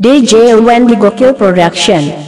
DJ Wendigo Kill Production.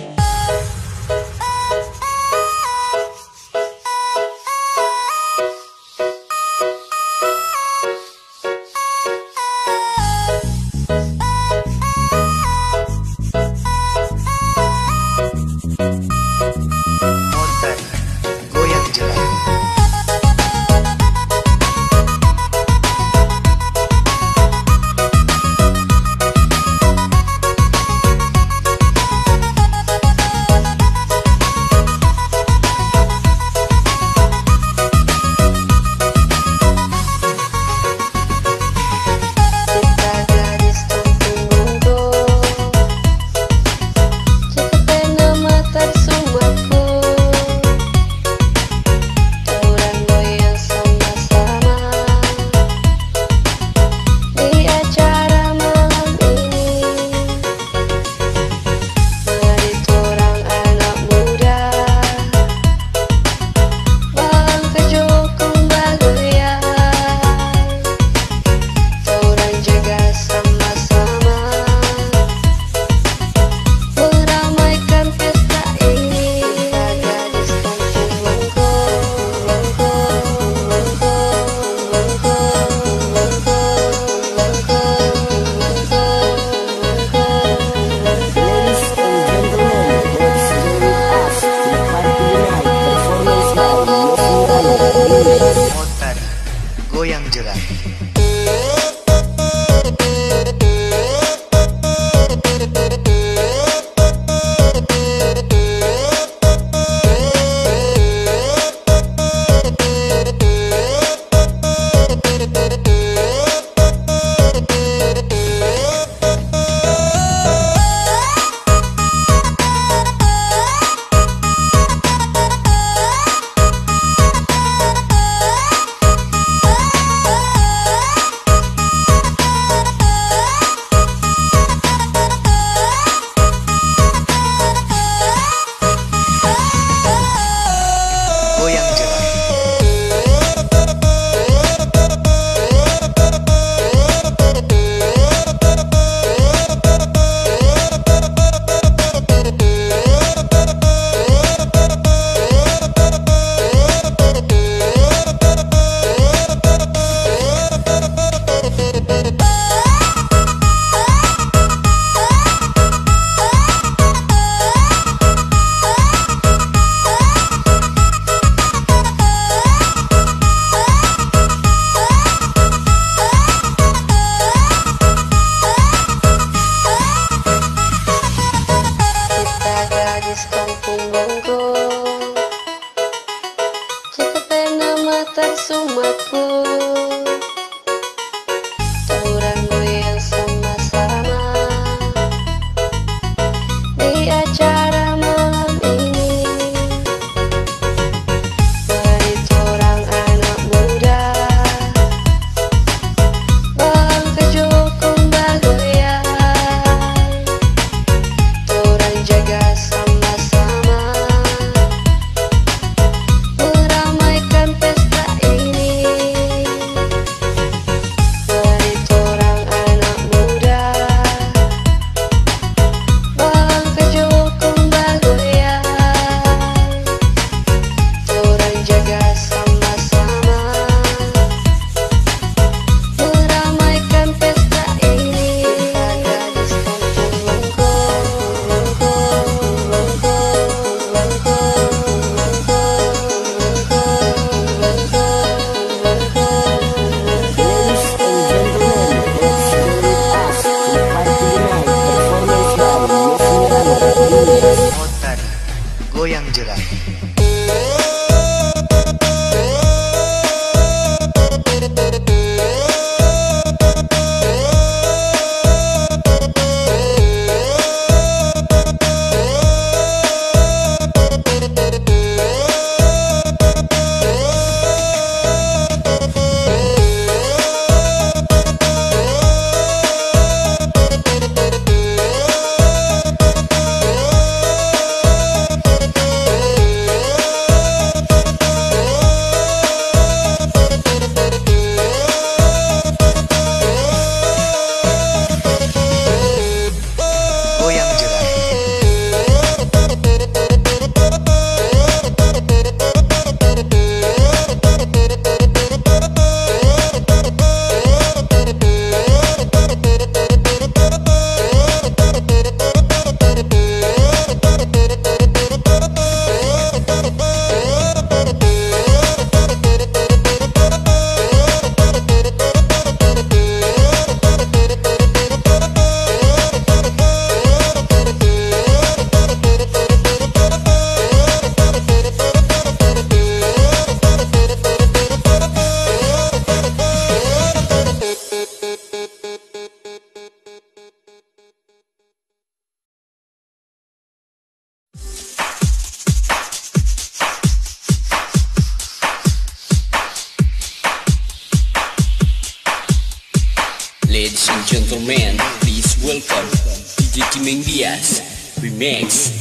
Kimeng Diaz Remix.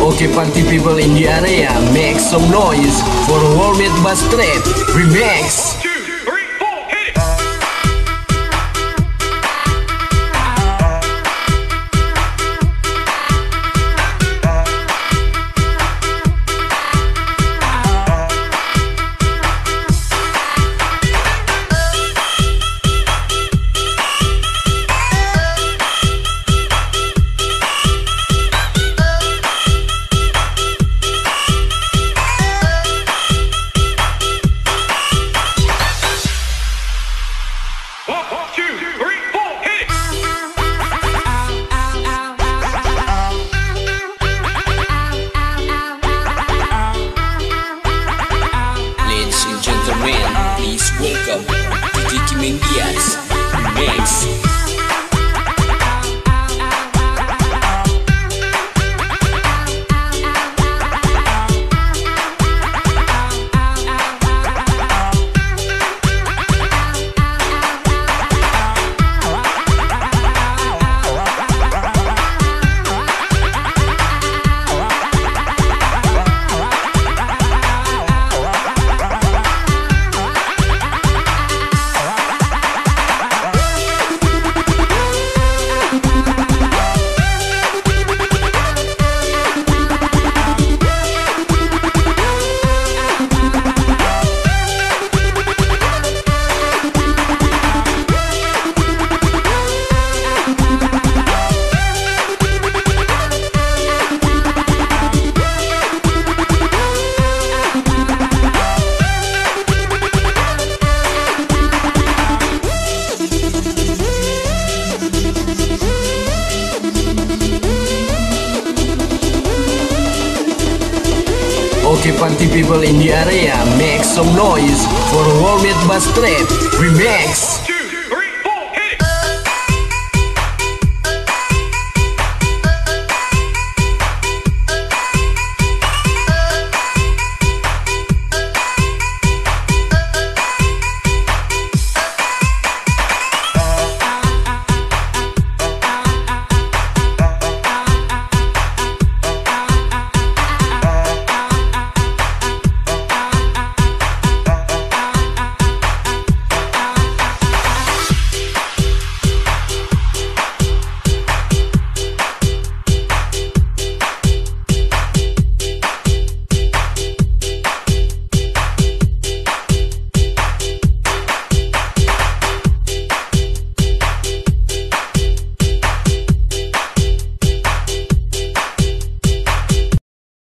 Okay, party people in the area, make some noise for World Bass Trap Remix. Okay, party people in the area, make some noise for World Bass Trap Remix.